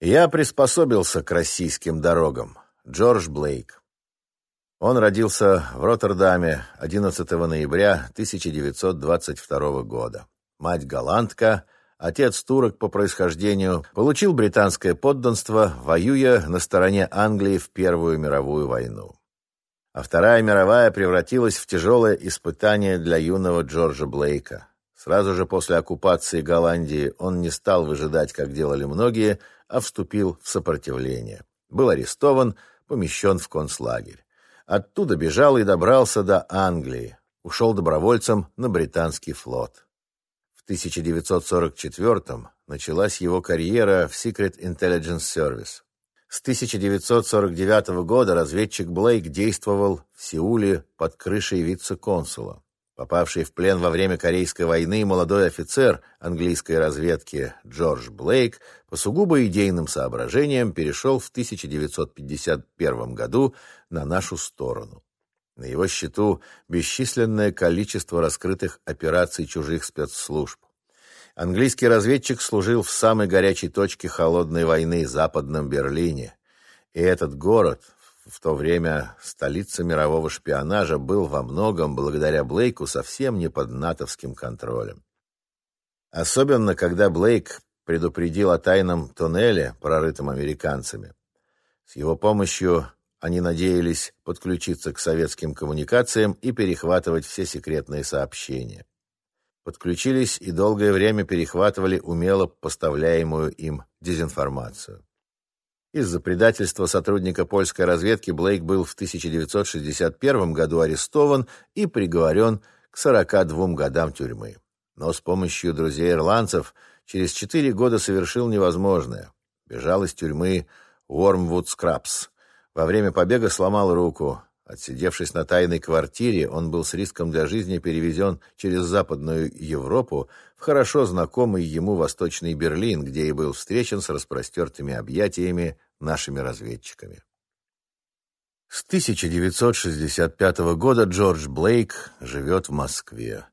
Я приспособился к российским дорогам. Джордж Блейк. Он родился в Роттердаме 11 ноября 1922 года. Мать голландка, отец турок по происхождению, получил британское подданство, воюя на стороне Англии в Первую мировую войну. А Вторая мировая превратилась в тяжелое испытание для юного Джорджа Блейка. Сразу же после оккупации Голландии он не стал выжидать, как делали многие, а вступил в сопротивление. Был арестован, помещен в концлагерь. Оттуда бежал и добрался до Англии. Ушел добровольцем на британский флот. В 1944-м началась его карьера в Secret Intelligence Service. С 1949 года разведчик Блейк действовал в Сеуле под крышей вице-консула. Попавший в плен во время Корейской войны молодой офицер английской разведки Джордж Блейк по сугубо идейным соображениям перешел в 1951 году на нашу сторону. На его счету бесчисленное количество раскрытых операций чужих спецслужб. Английский разведчик служил в самой горячей точке холодной войны, Западном Берлине. И этот город, в то время столица мирового шпионажа, был во многом, благодаря Блейку, совсем не под натовским контролем. Особенно, когда Блейк предупредил о тайном туннеле, прорытом американцами. С его помощью они надеялись подключиться к советским коммуникациям и перехватывать все секретные сообщения. Подключились и долгое время перехватывали умело поставляемую им дезинформацию. Из-за предательства сотрудника польской разведки Блейк был в 1961 году арестован и приговорен к 42 годам тюрьмы. Но с помощью друзей-ирландцев через 4 года совершил невозможное. Бежал из тюрьмы Уормвуд Скрабс. Во время побега сломал руку. Отсидевшись на тайной квартире, он был с риском для жизни перевезен через Западную Европу в хорошо знакомый ему Восточный Берлин, где и был встречен с распростертыми объятиями нашими разведчиками. С 1965 года Джордж Блейк живет в Москве.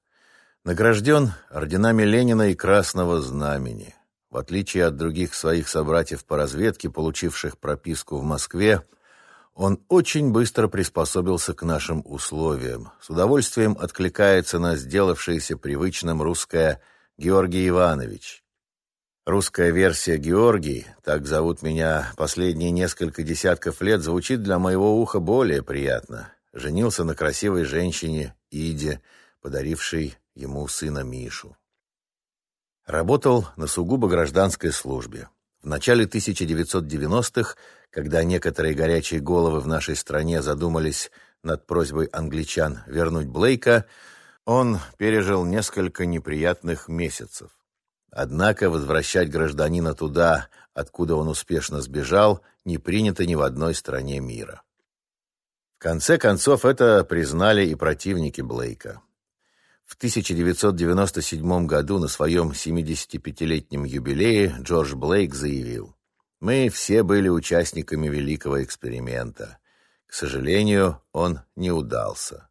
Награжден орденами Ленина и Красного Знамени. В отличие от других своих собратьев по разведке, получивших прописку в Москве, он очень быстро приспособился к нашим условиям, с удовольствием откликается на сделавшееся привычным русское «Георгий Иванович». Русская версия «Георгий», так зовут меня последние несколько десятков лет, звучит для моего уха более приятно. Женился на красивой женщине Иде, подарившей ему сына Мишу. Работал на сугубо гражданской службе. В начале 1990-х когда некоторые горячие головы в нашей стране задумались над просьбой англичан вернуть Блейка, он пережил несколько неприятных месяцев. Однако возвращать гражданина туда, откуда он успешно сбежал, не принято ни в одной стране мира. В конце концов, это признали и противники Блейка. В 1997 году на своем 75-летнем юбилее Джордж Блейк заявил, мы все были участниками великого эксперимента. К сожалению, он не удался.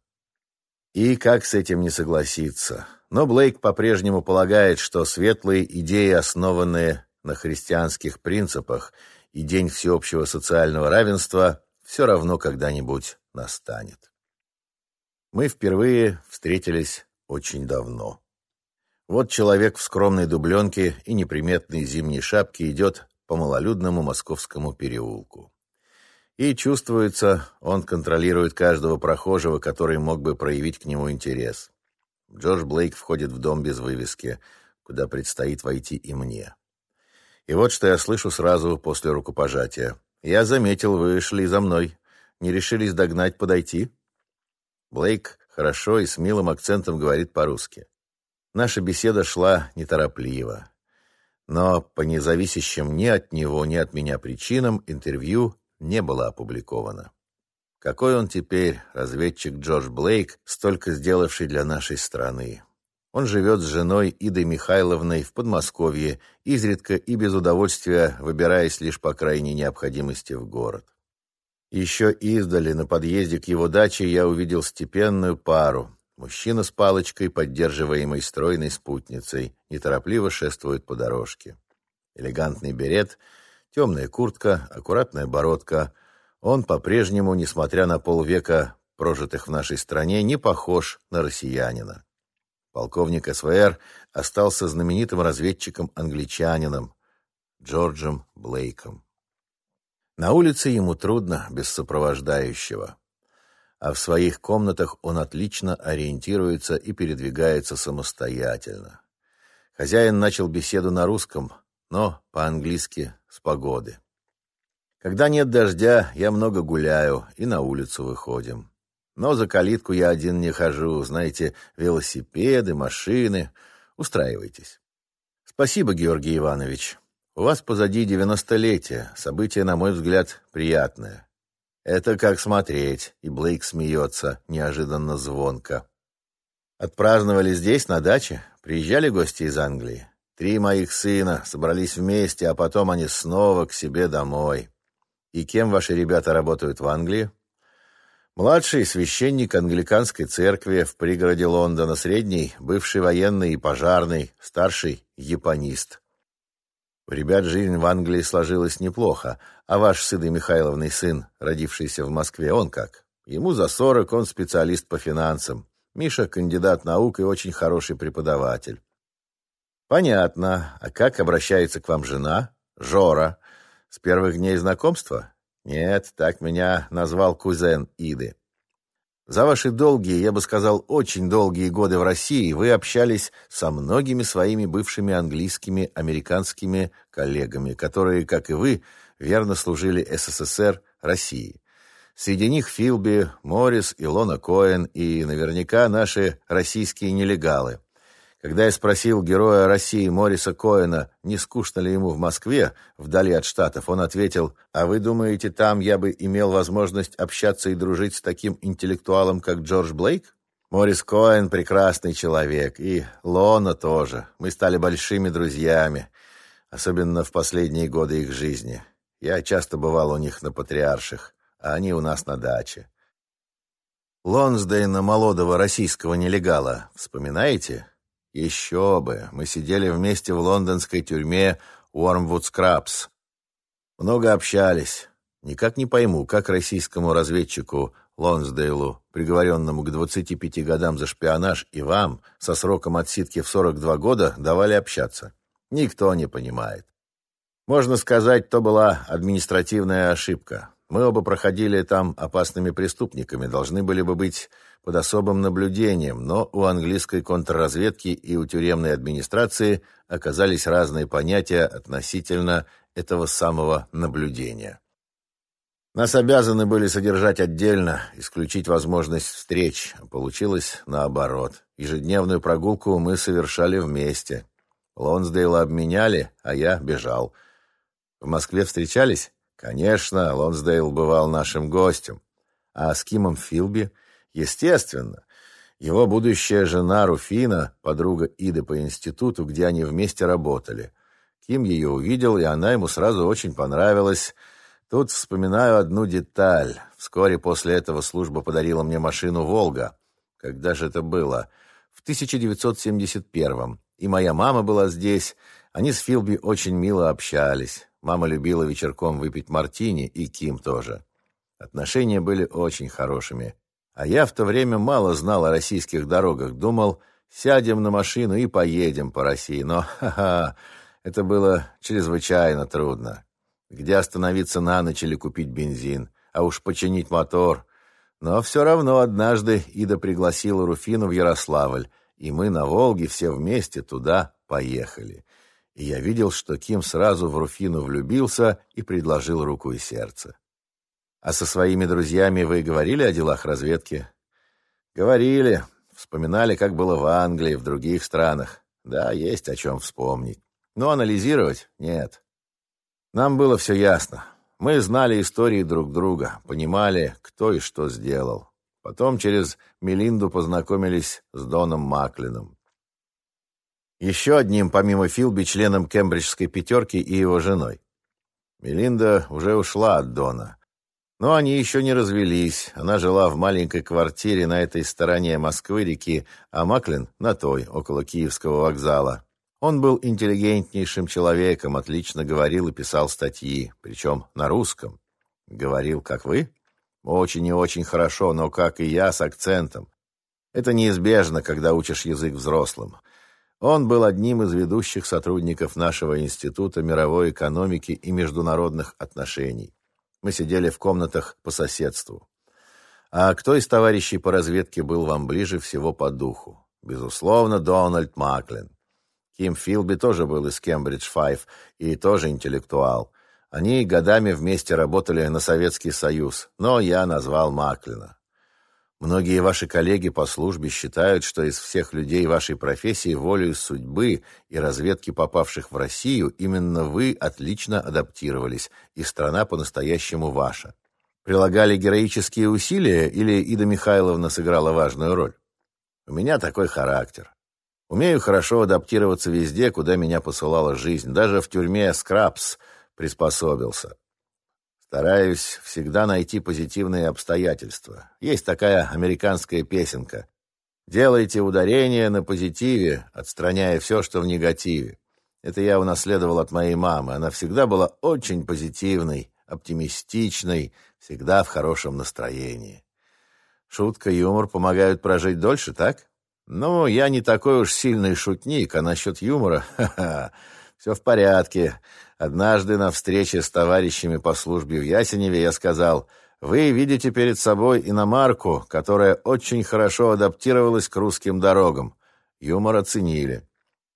И как с этим не согласиться? Но Блейк по-прежнему полагает, что светлые идеи, основанные на христианских принципах, и день всеобщего социального равенства все равно когда-нибудь настанет. Мы впервые встретились очень давно. Вот человек в скромной дубленке и неприметной зимней шапке идет по малолюдному московскому переулку. И чувствуется, он контролирует каждого прохожего, который мог бы проявить к нему интерес. Джордж Блейк входит в дом без вывески, куда предстоит войти и мне. И вот что я слышу сразу после рукопожатия. «Я заметил, вы шли за мной. Не решились догнать, подойти?» Блейк хорошо и с милым акцентом говорит по-русски. Наша беседа шла неторопливо. Но по независящим ни от него, ни от меня причинам интервью не было опубликовано. Какой он теперь, разведчик Джордж Блейк, столько сделавший для нашей страны? Он живет с женой Идой Михайловной в Подмосковье, изредка и без удовольствия выбираясь лишь по крайней необходимости в город. Еще издали на подъезде к его даче я увидел степенную пару, Мужчина с палочкой, поддерживаемой стройной спутницей, неторопливо шествует по дорожке. Элегантный берет, Темная куртка, аккуратная бородка. Он по-прежнему, несмотря на полвека прожитых в нашей стране, не похож на россиянина. Полковник СВР остался знаменитым разведчиком-англичанином Джорджем Блейком. На улице ему трудно без сопровождающего, а в своих комнатах он отлично ориентируется и передвигается самостоятельно. Хозяин начал беседу на русском, но по-английски с погоды. Когда нет дождя, я много гуляю и на улицу выходим. Но за калитку я один не хожу, знаете, велосипеды, машины. Устраивайтесь. Спасибо, Георгий Иванович. У вас позади девяностолетие, событие, на мой взгляд, приятное. Это как смотреть, и Блейк смеется неожиданно звонко. Отпраздновали здесь, на даче, приезжали гости из Англии. Три моих сына собрались вместе, а потом они снова к себе домой. И кем ваши ребята работают в Англии? Младший священник англиканской церкви в пригороде Лондона, средний бывший военный и пожарный, старший японист. У ребят жизнь в Англии сложилась неплохо, а ваш сын и Михайловный сын, родившийся в Москве, он как? Ему за сорок, он специалист по финансам. Миша кандидат наук и очень хороший преподаватель. Понятно. А как обращается к вам жена? Жора. С первых дней знакомства? Нет, так меня назвал кузен Иды. За ваши долгие, я бы сказал, очень долгие годы в России вы общались со многими своими бывшими английскими, американскими коллегами, которые, как и вы, верно служили СССР России. Среди них Филби, Моррис, Илона Коэн и наверняка наши российские нелегалы. Когда я спросил героя России Мориса Коэна, не скучно ли ему в Москве, вдали от Штатов, он ответил, «А вы думаете, там я бы имел возможность общаться и дружить с таким интеллектуалом, как Джордж Блейк?» Морис Коэн – прекрасный человек, и Лона тоже. Мы стали большими друзьями, особенно в последние годы их жизни. Я часто бывал у них на Патриарших, а они у нас на даче. Лонсдейна молодого российского нелегала, вспоминаете? Еще бы, мы сидели вместе в лондонской тюрьме Уормвуд Скрабс. Много общались. Никак не пойму, как российскому разведчику Лонсдейлу, приговоренному к 25 годам за шпионаж, и вам, со сроком отсидки в 42 года, давали общаться. Никто не понимает. Можно сказать, то была административная ошибка. Мы оба проходили там опасными преступниками, должны были бы быть под особым наблюдением, но у английской контрразведки и у тюремной администрации оказались разные понятия относительно этого самого наблюдения. Нас обязаны были содержать отдельно, исключить возможность встреч. Получилось наоборот. Ежедневную прогулку мы совершали вместе. Лонсдейла обменяли, а я бежал. В Москве встречались? Конечно, Лонсдейл бывал нашим гостем. А с Кимом Филби – Естественно, его будущая жена Руфина, подруга Иды по институту, где они вместе работали. Ким ее увидел, и она ему сразу очень понравилась. Тут вспоминаю одну деталь. Вскоре после этого служба подарила мне машину «Волга». Когда же это было? В 1971-м. И моя мама была здесь. Они с Филби очень мило общались. Мама любила вечерком выпить мартини, и Ким тоже. Отношения были очень хорошими. А я в то время мало знал о российских дорогах. Думал, сядем на машину и поедем по России. Но, ха-ха, это было чрезвычайно трудно. Где остановиться на ночь или купить бензин, а уж починить мотор. Но все равно однажды Ида пригласила Руфину в Ярославль, и мы на Волге все вместе туда поехали. И я видел, что Ким сразу в Руфину влюбился и предложил руку и сердце. А со своими друзьями вы говорили о делах разведки? Говорили. Вспоминали, как было в Англии, в других странах. Да, есть о чем вспомнить. Но анализировать — нет. Нам было все ясно. Мы знали истории друг друга, понимали, кто и что сделал. Потом через Мелинду познакомились с Доном Маклином. Еще одним, помимо Филби, членом кембриджской пятерки и его женой. Мелинда уже ушла от Дона. Но они еще не развелись. Она жила в маленькой квартире на этой стороне Москвы-реки, а Маклин — на той, около Киевского вокзала. Он был интеллигентнейшим человеком, отлично говорил и писал статьи, причем на русском. Говорил, как вы? Очень и очень хорошо, но как и я, с акцентом. Это неизбежно, когда учишь язык взрослым. Он был одним из ведущих сотрудников нашего Института мировой экономики и международных отношений. Мы сидели в комнатах по соседству. А кто из товарищей по разведке был вам ближе всего по духу? Безусловно, Дональд Маклин. Ким Филби тоже был из Кембридж Файв и тоже интеллектуал. Они годами вместе работали на Советский Союз, но я назвал Маклина. Многие ваши коллеги по службе считают, что из всех людей вашей профессии волею судьбы и разведки попавших в Россию именно вы отлично адаптировались, и страна по-настоящему ваша. Прилагали героические усилия или Ида Михайловна сыграла важную роль? У меня такой характер. Умею хорошо адаптироваться везде, куда меня посылала жизнь. Даже в тюрьме Скрабс приспособился. Стараюсь всегда найти позитивные обстоятельства. Есть такая американская песенка. Делайте ударение на позитиве, отстраняя все, что в негативе. Это я унаследовал от моей мамы. Она всегда была очень позитивной, оптимистичной, всегда в хорошем настроении. Шутка, юмор помогают прожить дольше, так? Ну, я не такой уж сильный шутник, а насчет юмора, ха-ха, все в порядке. Однажды на встрече с товарищами по службе в Ясеневе я сказал, «Вы видите перед собой иномарку, которая очень хорошо адаптировалась к русским дорогам». Юмор оценили.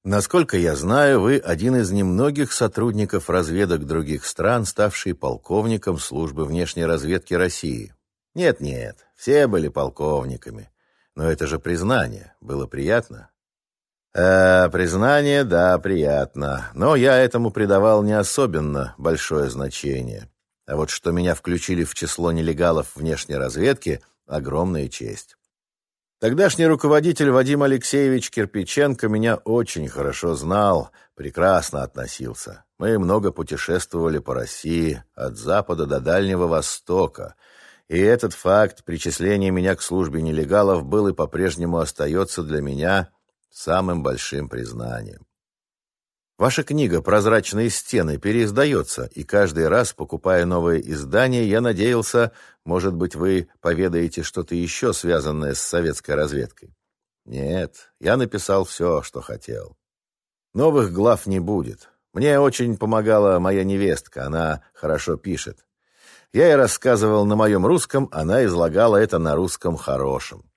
Насколько я знаю, вы один из немногих сотрудников разведок других стран, ставший полковником службы внешней разведки России. Нет-нет, все были полковниками. Но это же признание. Было приятно? Э, признание, да, приятно. Но я этому придавал не особенно большое значение. А вот что меня включили в число нелегалов внешней разведки – огромная честь. Тогдашний руководитель Вадим Алексеевич Кирпиченко меня очень хорошо знал, прекрасно относился. Мы много путешествовали по России, от Запада до Дальнего Востока. И этот факт причисления меня к службе нелегалов был и по-прежнему остается для меня самым большим признанием. Ваша книга «Прозрачные стены» переиздается, и каждый раз, покупая новое издание, я надеялся, может быть, вы поведаете что-то еще, связанное с советской разведкой. Нет, я написал все, что хотел. Новых глав не будет. Мне очень помогала моя невестка, она хорошо пишет. Я ей рассказывал на моем русском, она излагала это на русском хорошем.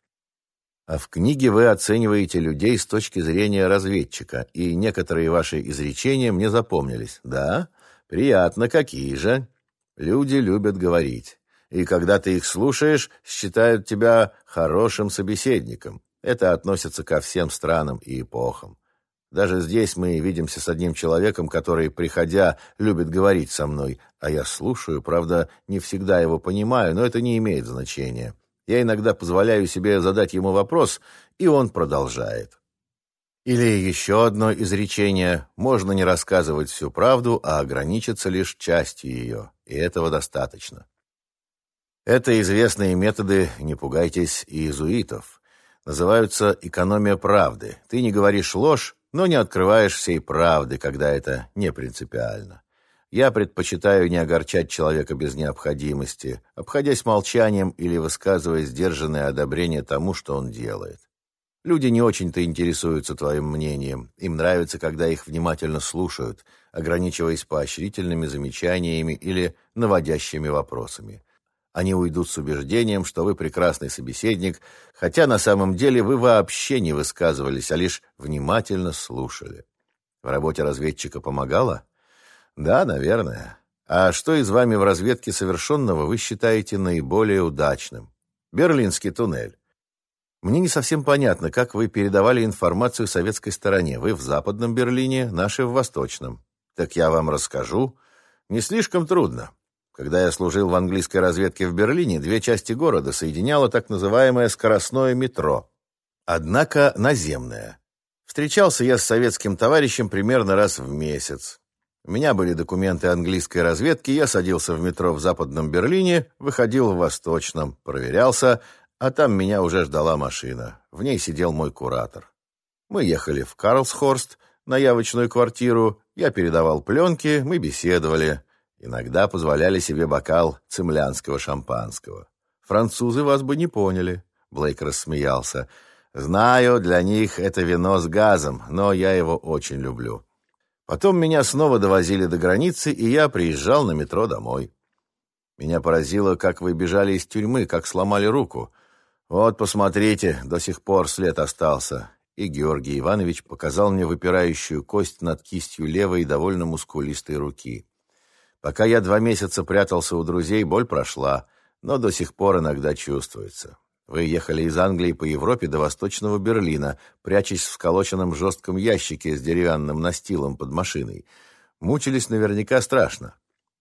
А в книге вы оцениваете людей с точки зрения разведчика, и некоторые ваши изречения мне запомнились. Да? Приятно, какие же? Люди любят говорить. И когда ты их слушаешь, считают тебя хорошим собеседником. Это относится ко всем странам и эпохам. Даже здесь мы видимся с одним человеком, который, приходя, любит говорить со мной, а я слушаю, правда, не всегда его понимаю, но это не имеет значения. Я иногда позволяю себе задать ему вопрос, и он продолжает. Или еще одно изречение «можно не рассказывать всю правду, а ограничиться лишь частью ее, и этого достаточно». Это известные методы, не пугайтесь, иезуитов. Называются экономия правды. Ты не говоришь ложь, но не открываешь всей правды, когда это не принципиально. Я предпочитаю не огорчать человека без необходимости, обходясь молчанием или высказывая сдержанное одобрение тому, что он делает. Люди не очень-то интересуются твоим мнением. Им нравится, когда их внимательно слушают, ограничиваясь поощрительными замечаниями или наводящими вопросами. Они уйдут с убеждением, что вы прекрасный собеседник, хотя на самом деле вы вообще не высказывались, а лишь внимательно слушали. В работе разведчика помогало? Да, наверное. А что из вами в разведке совершенного вы считаете наиболее удачным? Берлинский туннель. Мне не совсем понятно, как вы передавали информацию советской стороне. Вы в Западном Берлине, наши в Восточном. Так я вам расскажу. Не слишком трудно. Когда я служил в английской разведке в Берлине, две части города соединяло так называемое скоростное метро. Однако наземное. Встречался я с советским товарищем примерно раз в месяц. У меня были документы английской разведки, я садился в метро в Западном Берлине, выходил в Восточном, проверялся, а там меня уже ждала машина. В ней сидел мой куратор. Мы ехали в Карлсхорст, на явочную квартиру, я передавал пленки, мы беседовали. Иногда позволяли себе бокал цемлянского шампанского. Французы вас бы не поняли, Блейк рассмеялся. Знаю, для них это вино с газом, но я его очень люблю. Потом меня снова довозили до границы, и я приезжал на метро домой. Меня поразило, как вы бежали из тюрьмы, как сломали руку. Вот, посмотрите, до сих пор след остался. И Георгий Иванович показал мне выпирающую кость над кистью левой довольно мускулистой руки. Пока я два месяца прятался у друзей, боль прошла, но до сих пор иногда чувствуется. Вы ехали из Англии по Европе до Восточного Берлина, прячась в сколоченном жестком ящике с деревянным настилом под машиной. Мучились наверняка страшно.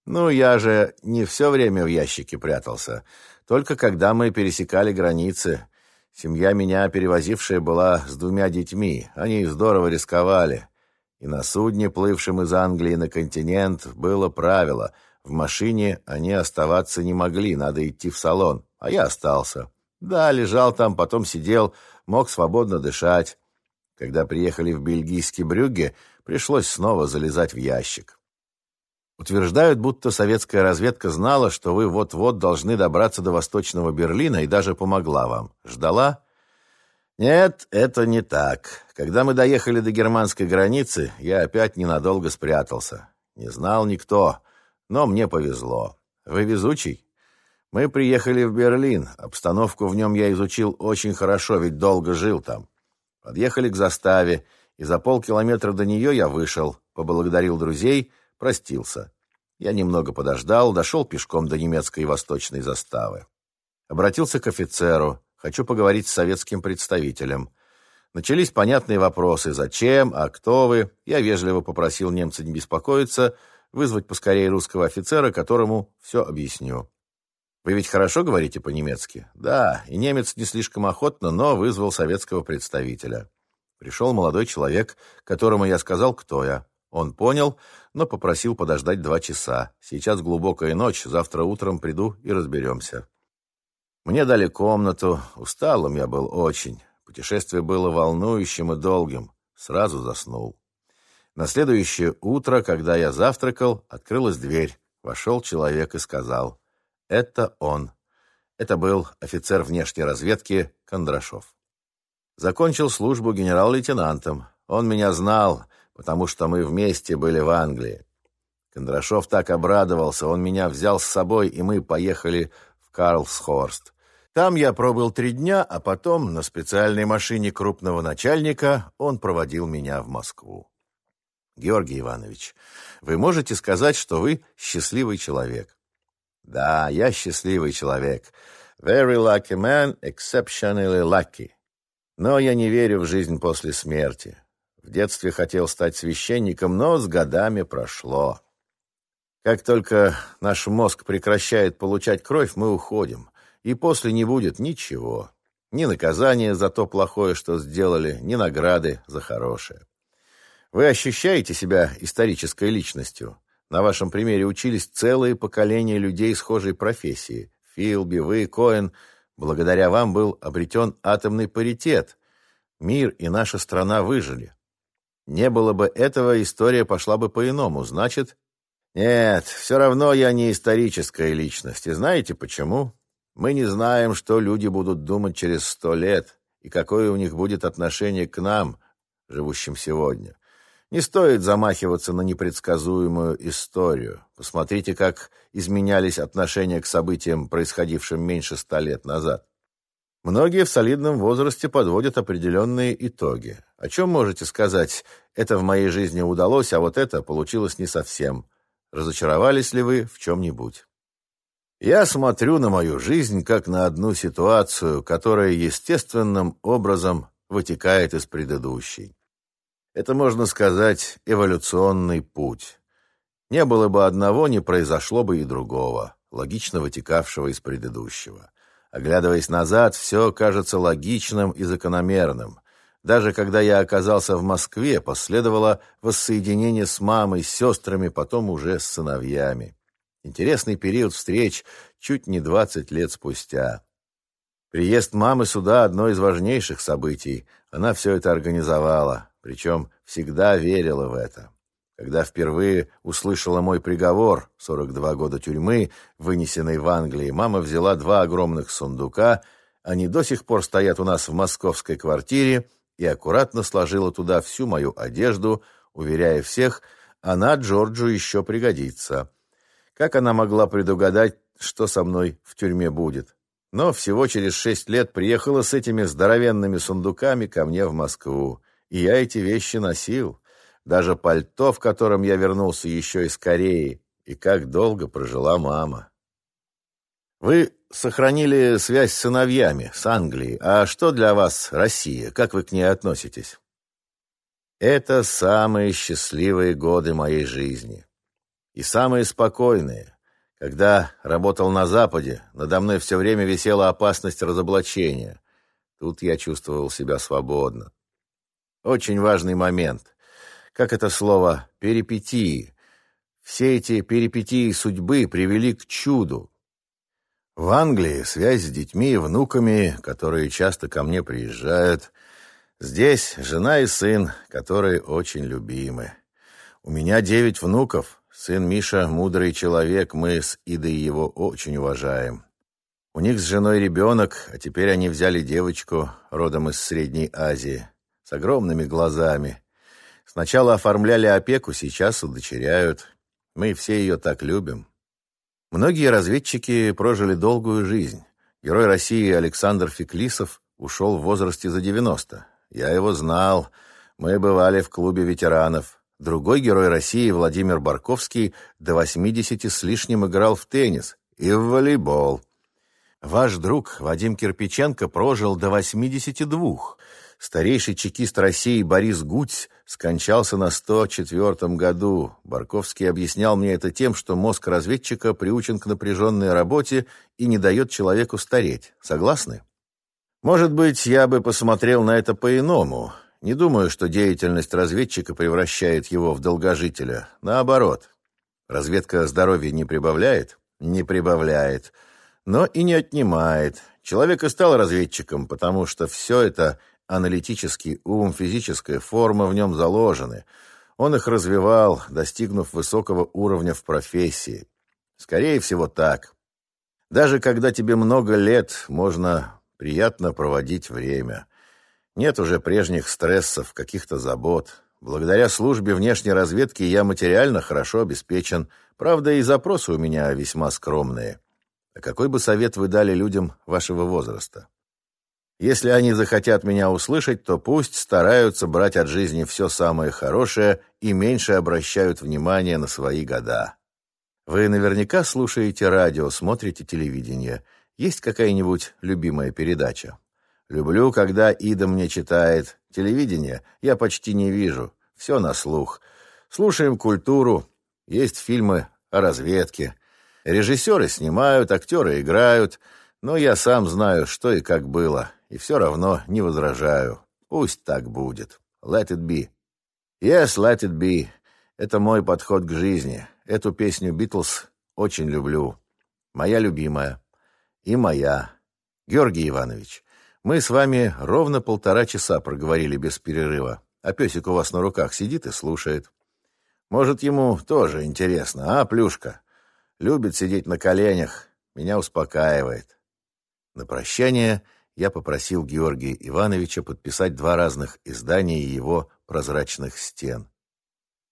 Ну, я же не все время в ящике прятался. Только когда мы пересекали границы. Семья меня перевозившая была с двумя детьми. Они здорово рисковали. И на судне, плывшем из Англии на континент, было правило. В машине они оставаться не могли, надо идти в салон. А я остался. Да, лежал там, потом сидел, мог свободно дышать. Когда приехали в бельгийский Брюгге, пришлось снова залезать в ящик. Утверждают, будто советская разведка знала, что вы вот-вот должны добраться до Восточного Берлина и даже помогла вам. Ждала? Нет, это не так. Когда мы доехали до германской границы, я опять ненадолго спрятался. Не знал никто, но мне повезло. Вы везучий? Мы приехали в Берлин. Обстановку в нем я изучил очень хорошо, ведь долго жил там. Подъехали к заставе, и за полкилометра до нее я вышел, поблагодарил друзей, простился. Я немного подождал, дошел пешком до немецкой восточной заставы. Обратился к офицеру. Хочу поговорить с советским представителем. Начались понятные вопросы. Зачем? А кто вы? Я вежливо попросил немца не беспокоиться, вызвать поскорее русского офицера, которому все объясню. Вы ведь хорошо говорите по-немецки? Да, и немец не слишком охотно, но вызвал советского представителя. Пришел молодой человек, которому я сказал, кто я. Он понял, но попросил подождать два часа. Сейчас глубокая ночь, завтра утром приду и разберемся. Мне дали комнату, усталым я был очень. Путешествие было волнующим и долгим. Сразу заснул. На следующее утро, когда я завтракал, открылась дверь. Вошел человек и сказал, «Это он». Это был офицер внешней разведки Кондрашов. Закончил службу генерал-лейтенантом. Он меня знал, потому что мы вместе были в Англии. Кондрашов так обрадовался, он меня взял с собой, и мы поехали в Карлсхорст. Там я пробыл три дня, а потом на специальной машине крупного начальника он проводил меня в Москву. Георгий Иванович, вы можете сказать, что вы счастливый человек? Да, я счастливый человек. Very lucky man, exceptionally lucky. Но я не верю в жизнь после смерти. В детстве хотел стать священником, но с годами прошло. Как только наш мозг прекращает получать кровь, мы уходим, и после не будет ничего. Ни наказания за то плохое, что сделали, ни награды за хорошее. Вы ощущаете себя исторической личностью? На вашем примере учились целые поколения людей схожей профессии. Филби, вы, Коэн. Благодаря вам был обретен атомный паритет. Мир и наша страна выжили. Не было бы этого, история пошла бы по-иному. Значит, нет, все равно я не историческая личность. И знаете почему? Мы не знаем, что люди будут думать через сто лет и какое у них будет отношение к нам, живущим сегодня. Не стоит замахиваться на непредсказуемую историю. Посмотрите, как изменялись отношения к событиям, происходившим меньше ста лет назад. Многие в солидном возрасте подводят определенные итоги. О чем можете сказать? Это в моей жизни удалось, а вот это получилось не совсем. Разочаровались ли вы в чем-нибудь? Я смотрю на мою жизнь как на одну ситуацию, которая естественным образом вытекает из предыдущей. Это, можно сказать, эволюционный путь. Не было бы одного, не произошло бы и другого, логично вытекавшего из предыдущего. Оглядываясь назад, все кажется логичным и закономерным. Даже когда я оказался в Москве, последовало воссоединение с мамой, с сестрами, потом уже с сыновьями. Интересный период встреч чуть не 20 лет спустя. Приезд мамы сюда – одно из важнейших событий. Она все это организовала. Причем всегда верила в это. Когда впервые услышала мой приговор, 42 года тюрьмы, вынесенный в Англии, мама взяла два огромных сундука, они до сих пор стоят у нас в московской квартире, и аккуратно сложила туда всю мою одежду, уверяя всех, она Джорджу еще пригодится. Как она могла предугадать, что со мной в тюрьме будет? Но всего через шесть лет приехала с этими здоровенными сундуками ко мне в Москву, и я эти вещи носил даже пальто, в котором я вернулся еще из Кореи, и как долго прожила мама. Вы сохранили связь с сыновьями, с Англией. А что для вас Россия? Как вы к ней относитесь? Это самые счастливые годы моей жизни. И самые спокойные. Когда работал на Западе, надо мной все время висела опасность разоблачения. Тут я чувствовал себя свободно. Очень важный момент как это слово, перипетии. Все эти перипетии судьбы привели к чуду. В Англии связь с детьми и внуками, которые часто ко мне приезжают. Здесь жена и сын, которые очень любимы. У меня девять внуков. Сын Миша – мудрый человек, мы с Идой его очень уважаем. У них с женой ребенок, а теперь они взяли девочку, родом из Средней Азии, огромными глазами. Сначала оформляли опеку, сейчас удочеряют. Мы все ее так любим. Многие разведчики прожили долгую жизнь. Герой России Александр Феклисов ушел в возрасте за 90. Я его знал. Мы бывали в клубе ветеранов. Другой герой России Владимир Барковский до 80 с лишним играл в теннис и в волейбол. Ваш друг Вадим Кирпиченко прожил до 82. Старейший чекист России Борис Гуць скончался на 104 году. Барковский объяснял мне это тем, что мозг разведчика приучен к напряженной работе и не дает человеку стареть. Согласны? Может быть, я бы посмотрел на это по-иному. Не думаю, что деятельность разведчика превращает его в долгожителя. Наоборот. Разведка здоровья не прибавляет? Не прибавляет. Но и не отнимает. Человек и стал разведчиком, потому что все это – аналитический ум, физическая форма в нем заложены. Он их развивал, достигнув высокого уровня в профессии. Скорее всего, так. Даже когда тебе много лет, можно приятно проводить время. Нет уже прежних стрессов, каких-то забот. Благодаря службе внешней разведки я материально хорошо обеспечен. Правда, и запросы у меня весьма скромные. А какой бы совет вы дали людям вашего возраста? Если они захотят меня услышать, то пусть стараются брать от жизни все самое хорошее и меньше обращают внимание на свои года. Вы наверняка слушаете радио, смотрите телевидение. Есть какая-нибудь любимая передача? Люблю, когда Ида мне читает. Телевидение я почти не вижу. Все на слух. Слушаем культуру. Есть фильмы о разведке. Режиссеры снимают, актеры играют. Но я сам знаю, что и как было и все равно не возражаю. Пусть так будет. Let it be. Yes, let it be. Это мой подход к жизни. Эту песню Битлз очень люблю. Моя любимая. И моя. Георгий Иванович, мы с вами ровно полтора часа проговорили без перерыва, а песик у вас на руках сидит и слушает. Может, ему тоже интересно, а, Плюшка? Любит сидеть на коленях, меня успокаивает. На прощание – я попросил Георгия Ивановича подписать два разных издания его прозрачных стен.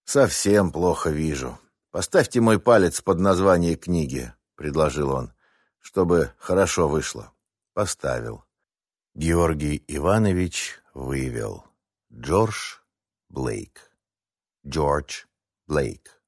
«Совсем плохо вижу. Поставьте мой палец под название книги», — предложил он, — «чтобы хорошо вышло». Поставил. Георгий Иванович вывел. Джордж Блейк. Джордж Блейк.